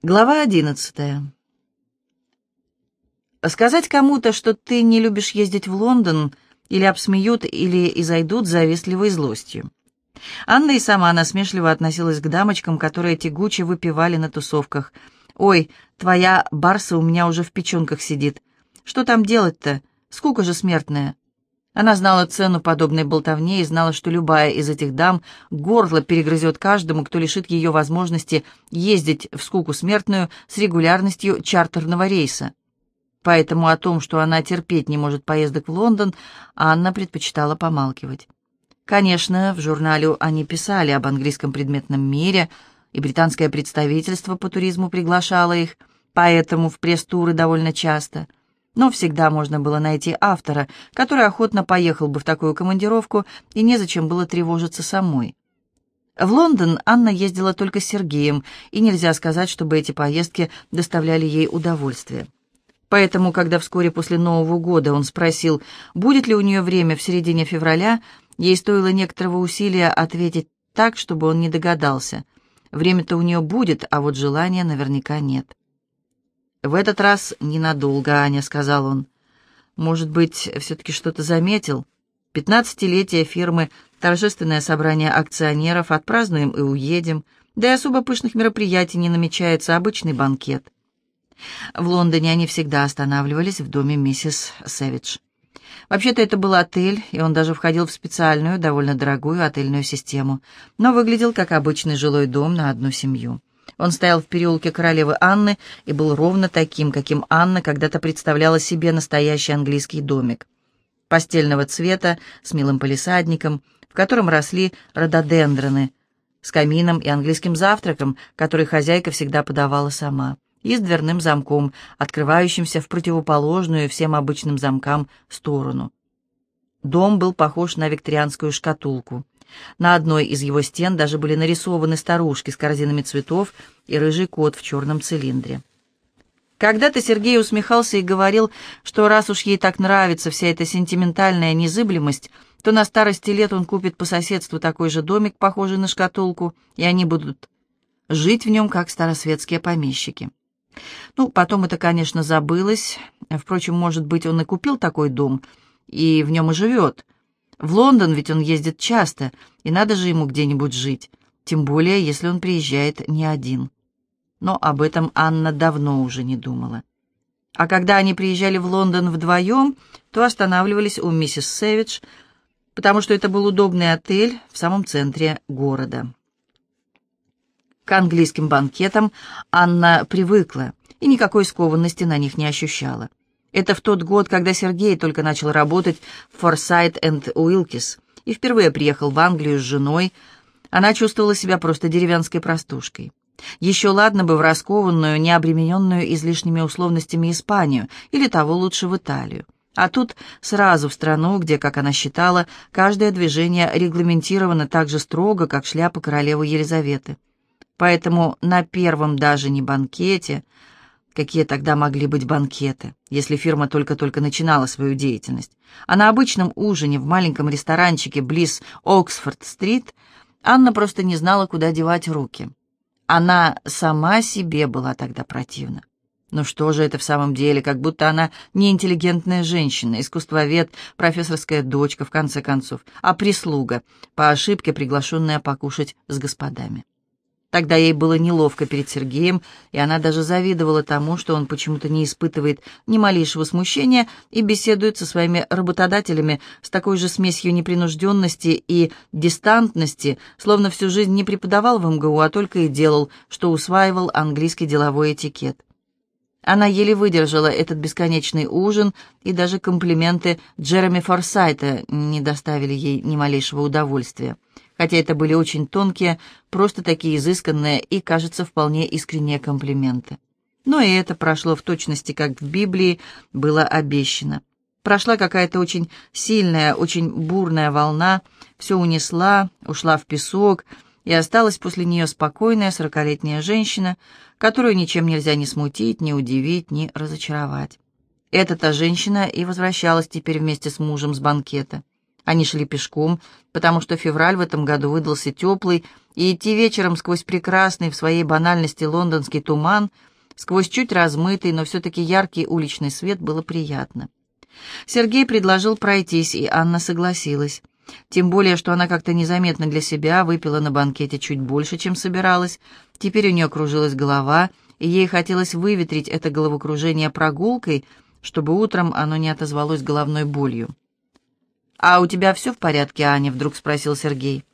Глава одиннадцатая. Сказать кому-то, что ты не любишь ездить в Лондон, или обсмеют, или изойдут завистливой злостью. Анна и сама насмешливо относилась к дамочкам, которые тягуче выпивали на тусовках. «Ой, твоя барса у меня уже в печенках сидит. Что там делать-то? Скука же смертная. Она знала цену подобной болтовне и знала, что любая из этих дам горло перегрызет каждому, кто лишит ее возможности ездить в скуку смертную с регулярностью чартерного рейса. Поэтому о том, что она терпеть не может поездок в Лондон, Анна предпочитала помалкивать. Конечно, в журнале они писали об английском предметном мире, и британское представительство по туризму приглашало их, поэтому в пресс-туры довольно часто – но всегда можно было найти автора, который охотно поехал бы в такую командировку, и незачем было тревожиться самой. В Лондон Анна ездила только с Сергеем, и нельзя сказать, чтобы эти поездки доставляли ей удовольствие. Поэтому, когда вскоре после Нового года он спросил, будет ли у нее время в середине февраля, ей стоило некоторого усилия ответить так, чтобы он не догадался. Время-то у нее будет, а вот желания наверняка нет. «В этот раз ненадолго, Аня», — сказал он. «Может быть, все-таки что-то заметил? Пятнадцатилетие фирмы, торжественное собрание акционеров, отпразднуем и уедем, да и особо пышных мероприятий не намечается, обычный банкет». В Лондоне они всегда останавливались в доме миссис Сэвидж. Вообще-то это был отель, и он даже входил в специальную, довольно дорогую отельную систему, но выглядел как обычный жилой дом на одну семью. Он стоял в переулке королевы Анны и был ровно таким, каким Анна когда-то представляла себе настоящий английский домик. Постельного цвета, с милым палисадником, в котором росли рододендроны, с камином и английским завтраком, который хозяйка всегда подавала сама, и с дверным замком, открывающимся в противоположную всем обычным замкам сторону. Дом был похож на викторианскую шкатулку — на одной из его стен даже были нарисованы старушки с корзинами цветов и рыжий кот в черном цилиндре. Когда-то Сергей усмехался и говорил, что раз уж ей так нравится вся эта сентиментальная незыблемость, то на старости лет он купит по соседству такой же домик, похожий на шкатулку, и они будут жить в нем, как старосветские помещики. Ну, потом это, конечно, забылось. Впрочем, может быть, он и купил такой дом, и в нем и живет — в Лондон ведь он ездит часто, и надо же ему где-нибудь жить, тем более, если он приезжает не один. Но об этом Анна давно уже не думала. А когда они приезжали в Лондон вдвоем, то останавливались у миссис Сэвидж, потому что это был удобный отель в самом центре города. К английским банкетам Анна привыкла и никакой скованности на них не ощущала. Это в тот год, когда Сергей только начал работать в Forsyth энд Уилкис и впервые приехал в Англию с женой. Она чувствовала себя просто деревенской простушкой. Еще ладно бы в раскованную, необремененную излишними условностями Испанию или того лучше в Италию. А тут сразу в страну, где, как она считала, каждое движение регламентировано так же строго, как шляпа королевы Елизаветы. Поэтому на первом даже не банкете, Какие тогда могли быть банкеты, если фирма только-только начинала свою деятельность? А на обычном ужине в маленьком ресторанчике близ Оксфорд-стрит Анна просто не знала, куда девать руки. Она сама себе была тогда противна. Ну что же это в самом деле, как будто она не интеллигентная женщина, искусствовед, профессорская дочка, в конце концов, а прислуга, по ошибке приглашенная покушать с господами. Тогда ей было неловко перед Сергеем, и она даже завидовала тому, что он почему-то не испытывает ни малейшего смущения и беседует со своими работодателями с такой же смесью непринужденности и дистантности, словно всю жизнь не преподавал в МГУ, а только и делал, что усваивал английский деловой этикет. Она еле выдержала этот бесконечный ужин, и даже комплименты Джереми Форсайта не доставили ей ни малейшего удовольствия хотя это были очень тонкие, просто такие изысканные и, кажется, вполне искренние комплименты. Но и это прошло в точности, как в Библии было обещано. Прошла какая-то очень сильная, очень бурная волна, все унесла, ушла в песок, и осталась после нее спокойная сорокалетняя женщина, которую ничем нельзя ни смутить, ни удивить, ни разочаровать. Эта-то женщина и возвращалась теперь вместе с мужем с банкета. Они шли пешком, потому что февраль в этом году выдался теплый, и идти вечером сквозь прекрасный в своей банальности лондонский туман, сквозь чуть размытый, но все-таки яркий уличный свет было приятно. Сергей предложил пройтись, и Анна согласилась. Тем более, что она как-то незаметно для себя выпила на банкете чуть больше, чем собиралась. Теперь у нее кружилась голова, и ей хотелось выветрить это головокружение прогулкой, чтобы утром оно не отозвалось головной болью. «А у тебя все в порядке, Аня?» — вдруг спросил Сергей.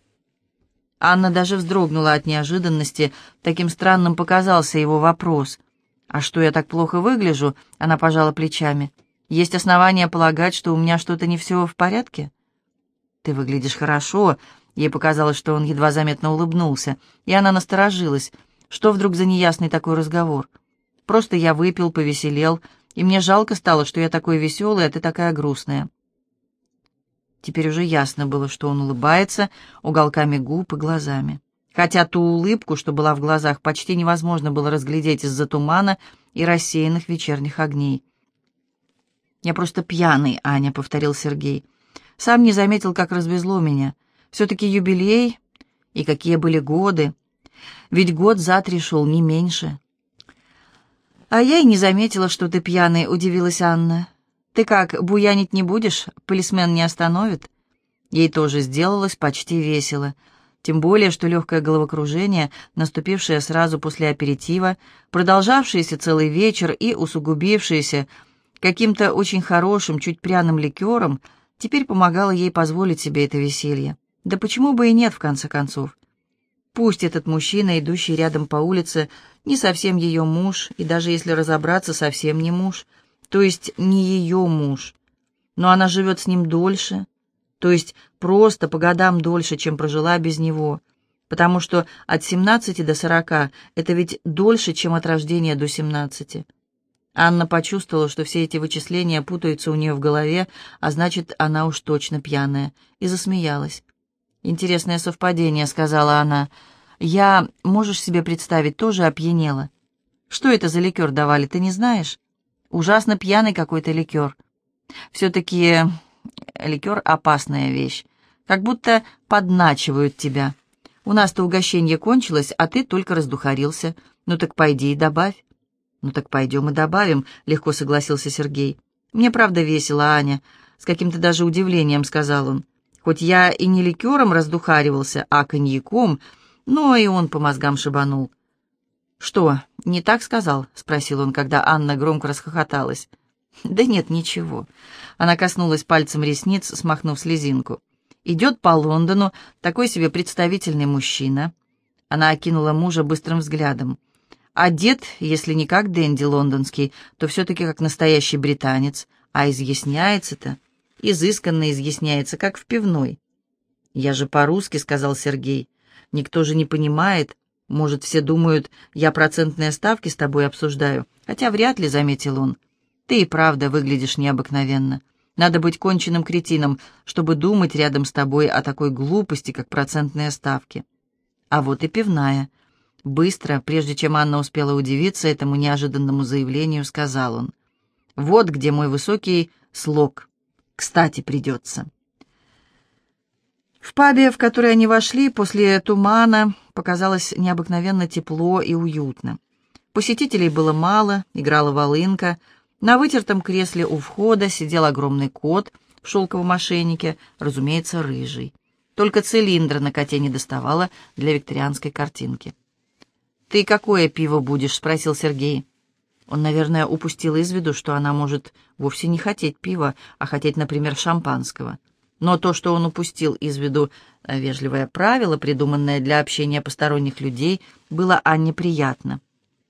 Анна даже вздрогнула от неожиданности, таким странным показался его вопрос. «А что, я так плохо выгляжу?» — она пожала плечами. «Есть основания полагать, что у меня что-то не все в порядке?» «Ты выглядишь хорошо», — ей показалось, что он едва заметно улыбнулся, и она насторожилась. Что вдруг за неясный такой разговор? «Просто я выпил, повеселел, и мне жалко стало, что я такой веселый, а ты такая грустная». Теперь уже ясно было, что он улыбается уголками губ и глазами. Хотя ту улыбку, что была в глазах, почти невозможно было разглядеть из-за тумана и рассеянных вечерних огней. «Я просто пьяный, Аня», — повторил Сергей. Сам не заметил, как развезло меня. Все-таки юбилей, и какие были годы. Ведь год за три шел, не меньше. «А я и не заметила, что ты пьяный», — удивилась Анна. «Ты как, буянить не будешь? Полисмен не остановит?» Ей тоже сделалось почти весело. Тем более, что легкое головокружение, наступившее сразу после аперитива, продолжавшееся целый вечер и усугубившееся каким-то очень хорошим, чуть пряным ликером — теперь помогала ей позволить себе это веселье. Да почему бы и нет, в конце концов? Пусть этот мужчина, идущий рядом по улице, не совсем ее муж, и даже если разобраться, совсем не муж, то есть не ее муж, но она живет с ним дольше, то есть просто по годам дольше, чем прожила без него, потому что от 17 до 40 это ведь дольше, чем от рождения до 17. Анна почувствовала, что все эти вычисления путаются у нее в голове, а значит, она уж точно пьяная, и засмеялась. «Интересное совпадение», — сказала она. «Я, можешь себе представить, тоже опьянела. Что это за ликер давали, ты не знаешь? Ужасно пьяный какой-то ликер. Все-таки ликер — опасная вещь. Как будто подначивают тебя. У нас-то угощение кончилось, а ты только раздухарился. Ну так пойди и добавь. «Ну так пойдем и добавим», — легко согласился Сергей. «Мне правда весело, Аня», — с каким-то даже удивлением сказал он. «Хоть я и не ликером раздухаривался, а коньяком, но и он по мозгам шибанул». «Что, не так сказал?» — спросил он, когда Анна громко расхохоталась. «Да нет, ничего». Она коснулась пальцем ресниц, смахнув слезинку. «Идет по Лондону такой себе представительный мужчина». Она окинула мужа быстрым взглядом. Одет, если не как Дэнди лондонский, то все-таки как настоящий британец, а изъясняется-то, изысканно изъясняется, как в пивной. «Я же по-русски», — сказал Сергей. «Никто же не понимает. Может, все думают, я процентные ставки с тобой обсуждаю, хотя вряд ли», — заметил он. «Ты и правда выглядишь необыкновенно. Надо быть конченным кретином, чтобы думать рядом с тобой о такой глупости, как процентные ставки. А вот и пивная». Быстро, прежде чем Анна успела удивиться этому неожиданному заявлению, сказал он. «Вот где мой высокий слог. Кстати, придется». В пабе, в который они вошли, после тумана показалось необыкновенно тепло и уютно. Посетителей было мало, играла волынка. На вытертом кресле у входа сидел огромный кот в шелковом ошейнике, разумеется, рыжий. Только цилиндра на коте не доставало для викторианской картинки. «Ты какое пиво будешь?» — спросил Сергей. Он, наверное, упустил из виду, что она может вовсе не хотеть пива, а хотеть, например, шампанского. Но то, что он упустил из виду э, вежливое правило, придуманное для общения посторонних людей, было Анне приятно.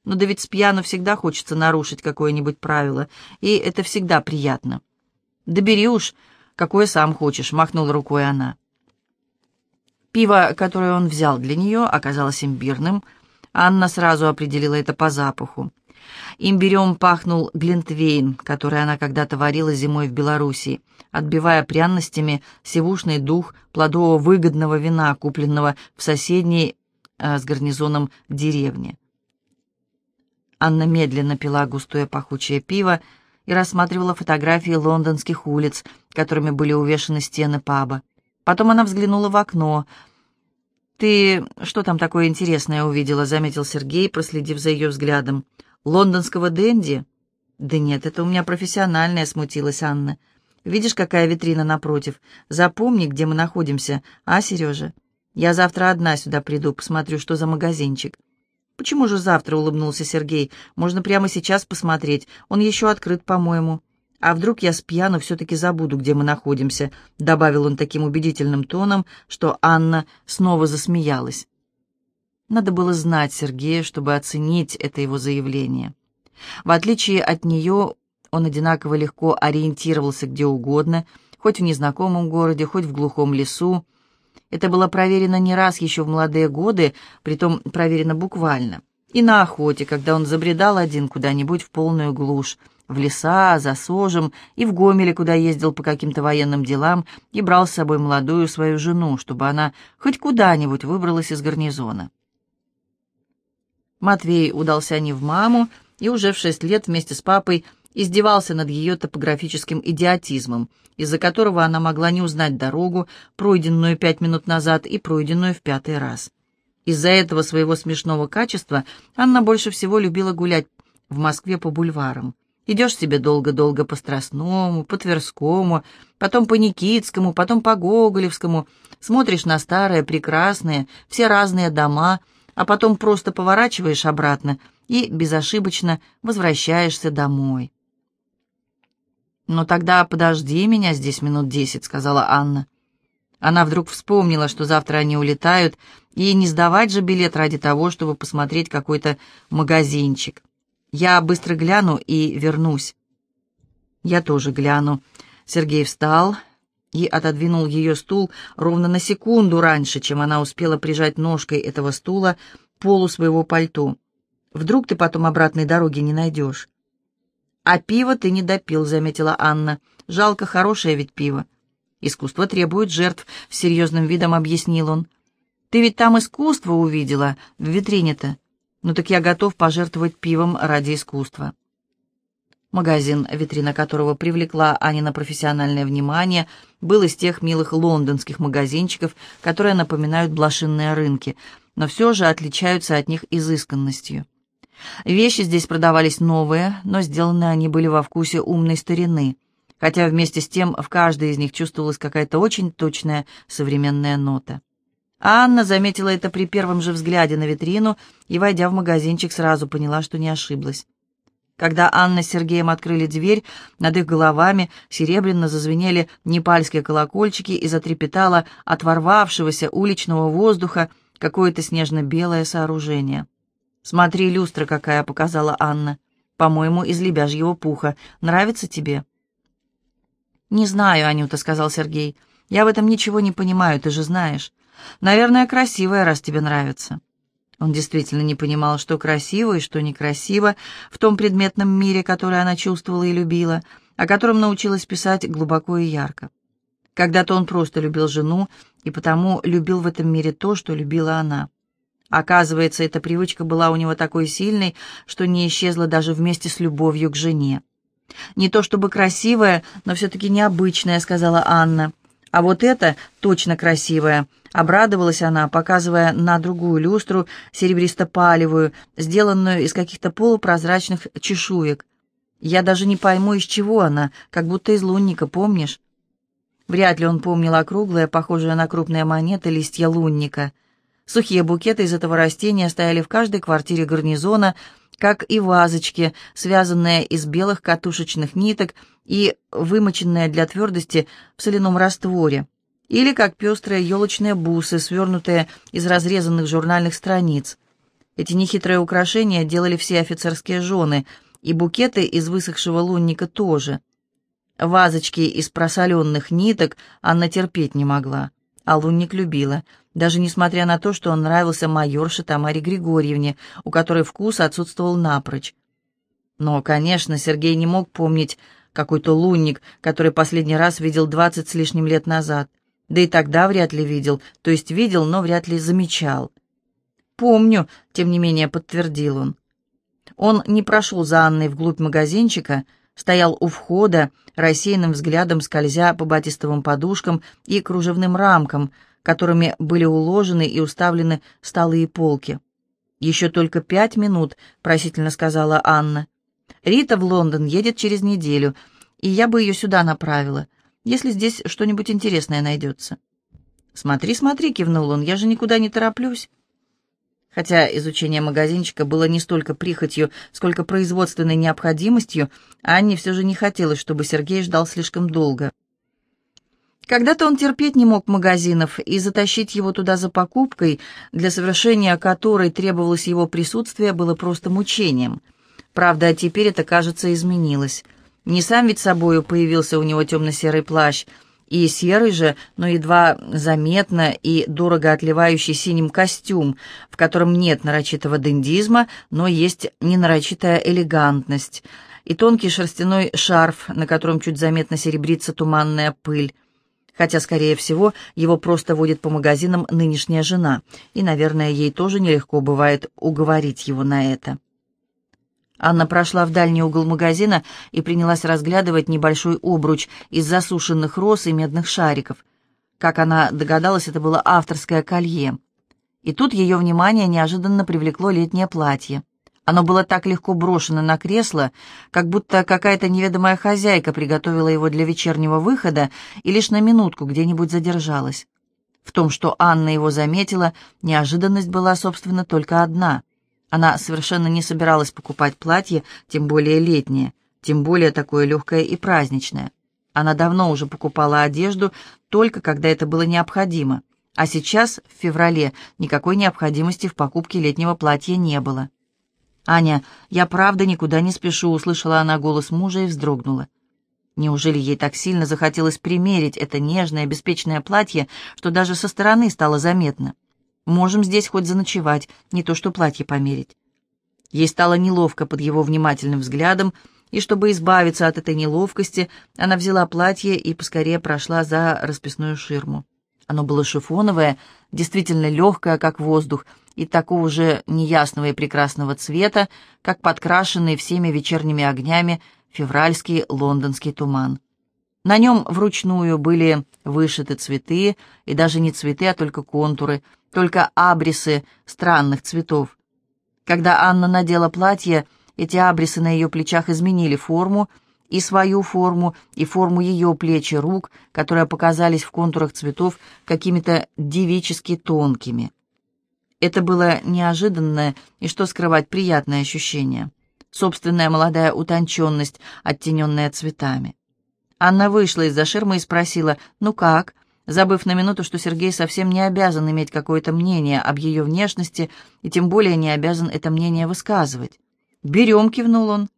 Но да ведь с пьяну всегда хочется нарушить какое-нибудь правило, и это всегда приятно. «Да бери уж, какое сам хочешь», — махнула рукой она. Пиво, которое он взял для нее, оказалось имбирным — Анна сразу определила это по запаху. Имбирем пахнул глинтвейн, который она когда-то варила зимой в Белоруссии, отбивая пряностями сивушный дух плодового выгодного вина, купленного в соседней э, с гарнизоном деревне. Анна медленно пила густое пахучее пиво и рассматривала фотографии лондонских улиц, которыми были увешаны стены паба. Потом она взглянула в окно. «Ты что там такое интересное увидела?» — заметил Сергей, проследив за ее взглядом. «Лондонского денди?» «Да нет, это у меня профессиональная», — смутилась Анна. «Видишь, какая витрина напротив? Запомни, где мы находимся, а, Сережа? Я завтра одна сюда приду, посмотрю, что за магазинчик». «Почему же завтра?» — улыбнулся Сергей. «Можно прямо сейчас посмотреть. Он еще открыт, по-моему». «А вдруг я с пьяну все-таки забуду, где мы находимся?» — добавил он таким убедительным тоном, что Анна снова засмеялась. Надо было знать Сергея, чтобы оценить это его заявление. В отличие от нее, он одинаково легко ориентировался где угодно, хоть в незнакомом городе, хоть в глухом лесу, это было проверено не раз еще в молодые годы, притом проверено буквально. И на охоте, когда он забредал один куда-нибудь в полную глушь, в леса, за сожем, и в Гомеле, куда ездил по каким-то военным делам, и брал с собой молодую свою жену, чтобы она хоть куда-нибудь выбралась из гарнизона. Матвей удался не в маму, и уже в шесть лет вместе с папой издевался над ее топографическим идиотизмом, из-за которого она могла не узнать дорогу, пройденную пять минут назад и пройденную в пятый раз. Из-за этого своего смешного качества Анна больше всего любила гулять в Москве по бульварам. Идешь себе долго-долго по Страстному, по Тверскому, потом по Никитскому, потом по Гоголевскому, смотришь на старые, прекрасные, все разные дома, а потом просто поворачиваешь обратно и безошибочно возвращаешься домой. «Ну тогда подожди меня здесь минут десять», — сказала Анна. Она вдруг вспомнила, что завтра они улетают, и не сдавать же билет ради того, чтобы посмотреть какой-то магазинчик. «Я быстро гляну и вернусь». «Я тоже гляну». Сергей встал и отодвинул ее стул ровно на секунду раньше, чем она успела прижать ножкой этого стула полу своего пальто. «Вдруг ты потом обратной дороги не найдешь?» «А пиво ты не допил», — заметила Анна. «Жалко, хорошее ведь пиво». «Искусство требует жертв», — с серьезным видом объяснил он. «Ты ведь там искусство увидела, в витрине-то. Ну так я готов пожертвовать пивом ради искусства». Магазин, витрина которого привлекла Анина профессиональное внимание, был из тех милых лондонских магазинчиков, которые напоминают блошинные рынки, но все же отличаются от них изысканностью. Вещи здесь продавались новые, но сделаны они были во вкусе умной старины, хотя вместе с тем в каждой из них чувствовалась какая-то очень точная современная нота. Анна заметила это при первом же взгляде на витрину и, войдя в магазинчик, сразу поняла, что не ошиблась. Когда Анна с Сергеем открыли дверь, над их головами серебряно зазвенели непальские колокольчики и затрепетало от ворвавшегося уличного воздуха какое-то снежно-белое сооружение. «Смотри, люстра какая!» — показала Анна. «По-моему, из лебяжьего пуха. Нравится тебе?» «Не знаю, Анюта», — сказал Сергей. «Я в этом ничего не понимаю, ты же знаешь. Наверное, красивая, раз тебе нравится». Он действительно не понимал, что красиво и что некрасиво в том предметном мире, который она чувствовала и любила, о котором научилась писать глубоко и ярко. Когда-то он просто любил жену и потому любил в этом мире то, что любила она. Оказывается, эта привычка была у него такой сильной, что не исчезла даже вместе с любовью к жене. «Не то чтобы красивая, но все-таки необычная», — сказала Анна. «А вот это точно красивая», — обрадовалась она, показывая на другую люстру, серебристо-палевую, сделанную из каких-то полупрозрачных чешуек. «Я даже не пойму, из чего она, как будто из лунника, помнишь?» Вряд ли он помнил округлые, похожие на крупные монеты, листья лунника — Сухие букеты из этого растения стояли в каждой квартире гарнизона, как и вазочки, связанные из белых катушечных ниток и вымоченные для твердости в соляном растворе, или как пестрые елочные бусы, свернутые из разрезанных журнальных страниц. Эти нехитрые украшения делали все офицерские жены, и букеты из высохшего лунника тоже. Вазочки из просоленных ниток Анна терпеть не могла, а лунник любила — даже несмотря на то, что он нравился майорше Тамаре Григорьевне, у которой вкус отсутствовал напрочь. Но, конечно, Сергей не мог помнить какой-то лунник, который последний раз видел двадцать с лишним лет назад. Да и тогда вряд ли видел, то есть видел, но вряд ли замечал. «Помню», — тем не менее подтвердил он. Он не прошел за Анной вглубь магазинчика, стоял у входа, рассеянным взглядом скользя по батистовым подушкам и кружевным рамкам, которыми были уложены и уставлены столы и полки. «Еще только пять минут», — просительно сказала Анна. «Рита в Лондон едет через неделю, и я бы ее сюда направила, если здесь что-нибудь интересное найдется». «Смотри, смотри», — кивнул он, — «я же никуда не тороплюсь». Хотя изучение магазинчика было не столько прихотью, сколько производственной необходимостью, Анне все же не хотелось, чтобы Сергей ждал слишком долго. Когда-то он терпеть не мог магазинов, и затащить его туда за покупкой, для совершения которой требовалось его присутствие, было просто мучением. Правда, теперь это, кажется, изменилось. Не сам ведь собою появился у него темно-серый плащ, и серый же, но едва заметно и дорого отливающий синим костюм, в котором нет нарочитого дендизма, но есть ненарочитая элегантность, и тонкий шерстяной шарф, на котором чуть заметно серебрится туманная пыль хотя, скорее всего, его просто водит по магазинам нынешняя жена, и, наверное, ей тоже нелегко бывает уговорить его на это. Анна прошла в дальний угол магазина и принялась разглядывать небольшой обруч из засушенных роз и медных шариков. Как она догадалась, это было авторское колье. И тут ее внимание неожиданно привлекло летнее платье. Оно было так легко брошено на кресло, как будто какая-то неведомая хозяйка приготовила его для вечернего выхода и лишь на минутку где-нибудь задержалась. В том, что Анна его заметила, неожиданность была, собственно, только одна. Она совершенно не собиралась покупать платье, тем более летнее, тем более такое легкое и праздничное. Она давно уже покупала одежду, только когда это было необходимо, а сейчас, в феврале, никакой необходимости в покупке летнего платья не было. «Аня, я правда никуда не спешу», — услышала она голос мужа и вздрогнула. Неужели ей так сильно захотелось примерить это нежное, беспечное платье, что даже со стороны стало заметно? Можем здесь хоть заночевать, не то что платье померить. Ей стало неловко под его внимательным взглядом, и чтобы избавиться от этой неловкости, она взяла платье и поскорее прошла за расписную ширму. Оно было шифоновое, действительно легкое, как воздух, и такого же неясного и прекрасного цвета, как подкрашенный всеми вечерними огнями февральский лондонский туман. На нем вручную были вышиты цветы, и даже не цветы, а только контуры, только абрисы странных цветов. Когда Анна надела платье, эти абрисы на ее плечах изменили форму, и свою форму, и форму ее плеч и рук, которые показались в контурах цветов какими-то девически тонкими. Это было неожиданное и, что скрывать, приятное ощущение. Собственная молодая утонченность, оттененная цветами. Анна вышла из-за ширмы и спросила «Ну как?», забыв на минуту, что Сергей совсем не обязан иметь какое-то мнение об ее внешности и тем более не обязан это мнение высказывать. «Берем», — кивнул он.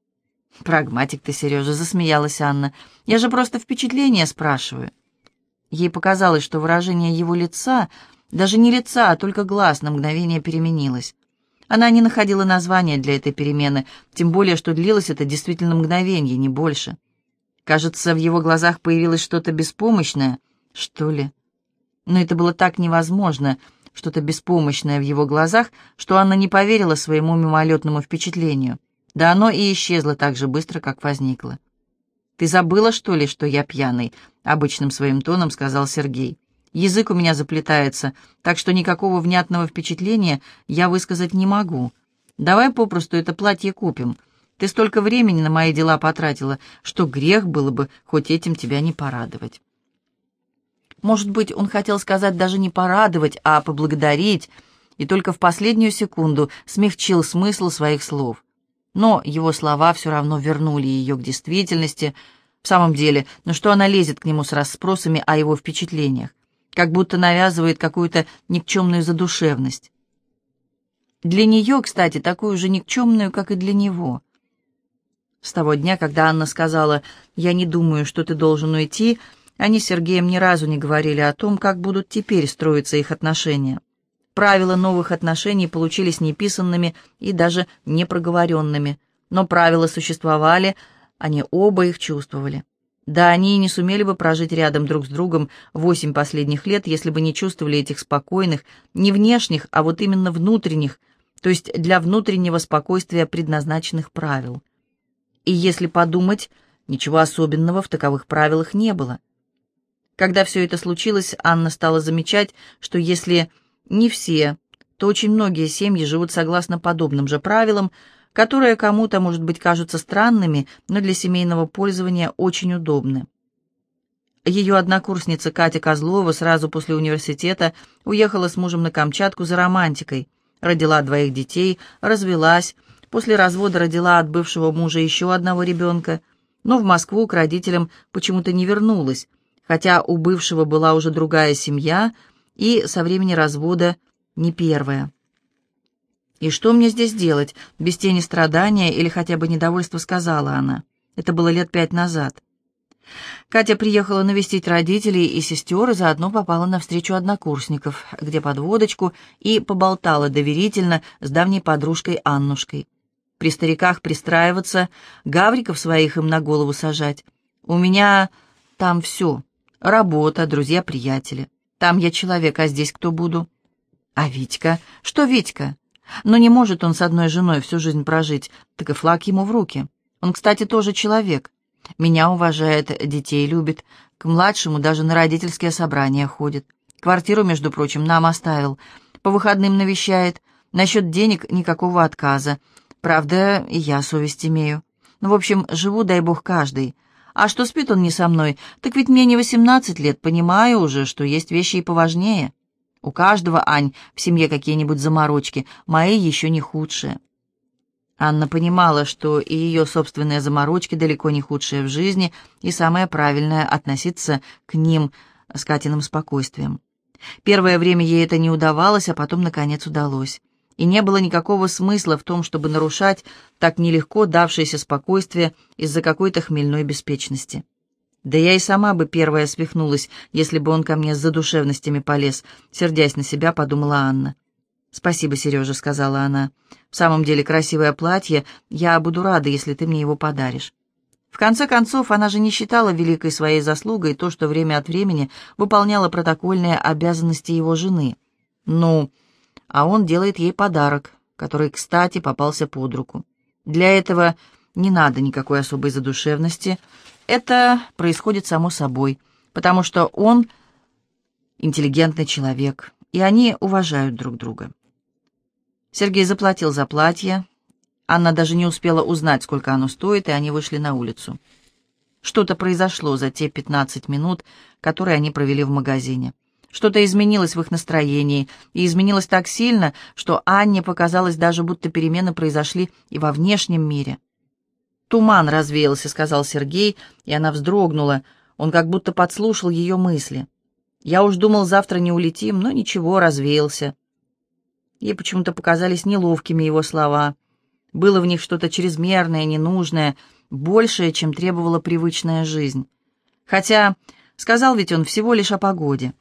«Прагматик ты, Сережа», — засмеялась Анна. «Я же просто впечатление спрашиваю». Ей показалось, что выражение его лица даже не лица, а только глаз на мгновение переменилось. Она не находила названия для этой перемены, тем более, что длилось это действительно мгновение, не больше. Кажется, в его глазах появилось что-то беспомощное, что ли. Но это было так невозможно, что-то беспомощное в его глазах, что Анна не поверила своему мимолетному впечатлению. Да оно и исчезло так же быстро, как возникло. «Ты забыла, что ли, что я пьяный?» — обычным своим тоном сказал Сергей. Язык у меня заплетается, так что никакого внятного впечатления я высказать не могу. Давай попросту это платье купим. Ты столько времени на мои дела потратила, что грех было бы хоть этим тебя не порадовать. Может быть, он хотел сказать даже не порадовать, а поблагодарить, и только в последнюю секунду смягчил смысл своих слов. Но его слова все равно вернули ее к действительности. В самом деле, ну что она лезет к нему с расспросами о его впечатлениях? как будто навязывает какую-то никчемную задушевность. Для нее, кстати, такую же никчемную, как и для него. С того дня, когда Анна сказала «Я не думаю, что ты должен уйти», они с Сергеем ни разу не говорили о том, как будут теперь строиться их отношения. Правила новых отношений получились неписанными и даже непроговоренными, но правила существовали, они оба их чувствовали. Да, они и не сумели бы прожить рядом друг с другом восемь последних лет, если бы не чувствовали этих спокойных, не внешних, а вот именно внутренних, то есть для внутреннего спокойствия предназначенных правил. И если подумать, Ничего особенного в таковых правилах не было. Когда все это случилось, Анна стала замечать, что если не все, то очень многие семьи живут согласно подобным же правилам, которые кому-то, может быть, кажутся странными, но для семейного пользования очень удобны. Ее однокурсница Катя Козлова сразу после университета уехала с мужем на Камчатку за романтикой, родила двоих детей, развелась, после развода родила от бывшего мужа еще одного ребенка, но в Москву к родителям почему-то не вернулась, хотя у бывшего была уже другая семья и со времени развода не первая. «И что мне здесь делать? Без тени страдания или хотя бы недовольства?» — сказала она. Это было лет пять назад. Катя приехала навестить родителей и сестер и заодно попала на встречу однокурсников, где под водочку и поболтала доверительно с давней подружкой Аннушкой. При стариках пристраиваться, гавриков своих им на голову сажать. У меня там все. Работа, друзья-приятели. Там я человек, а здесь кто буду? А Витька? Что Витька? Но не может он с одной женой всю жизнь прожить, так и флаг ему в руки. Он, кстати, тоже человек. Меня уважает, детей любит, к младшему даже на родительские собрания ходит. Квартиру, между прочим, нам оставил. По выходным навещает. Насчет денег никакого отказа. Правда, и я совесть имею. Ну, в общем, живу, дай бог, каждый. А что спит он не со мной, так ведь мне не восемнадцать лет, понимаю уже, что есть вещи и поважнее. У каждого, Ань, в семье какие-нибудь заморочки, мои еще не худшие. Анна понимала, что и ее собственные заморочки далеко не худшие в жизни, и самое правильное — относиться к ним с Катиным спокойствием. Первое время ей это не удавалось, а потом, наконец, удалось. И не было никакого смысла в том, чтобы нарушать так нелегко давшееся спокойствие из-за какой-то хмельной беспечности. Да я и сама бы первая свихнулась, если бы он ко мне с задушевностями полез, сердясь на себя, подумала Анна. «Спасибо, Сережа», — сказала она. «В самом деле красивое платье. Я буду рада, если ты мне его подаришь». В конце концов, она же не считала великой своей заслугой то, что время от времени выполняла протокольные обязанности его жены. Ну, а он делает ей подарок, который, кстати, попался под руку. Для этого не надо никакой особой задушевности. Это происходит само собой, потому что он интеллигентный человек, и они уважают друг друга. Сергей заплатил за платье. Анна даже не успела узнать, сколько оно стоит, и они вышли на улицу. Что-то произошло за те 15 минут, которые они провели в магазине. Что-то изменилось в их настроении, и изменилось так сильно, что Анне показалось даже, будто перемены произошли и во внешнем мире. «Туман развеялся», — сказал Сергей, и она вздрогнула. Он как будто подслушал ее мысли. «Я уж думал, завтра не улетим, но ничего, развеялся». Ей почему-то показались неловкими его слова. Было в них что-то чрезмерное, ненужное, большее, чем требовала привычная жизнь. Хотя сказал ведь он всего лишь о погоде.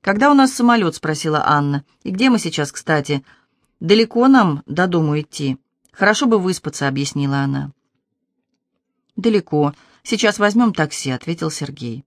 «Когда у нас самолет?» — спросила Анна. «И где мы сейчас, кстати?» «Далеко нам до дому идти. Хорошо бы выспаться», — объяснила она. «Далеко. Сейчас возьмем такси», — ответил Сергей.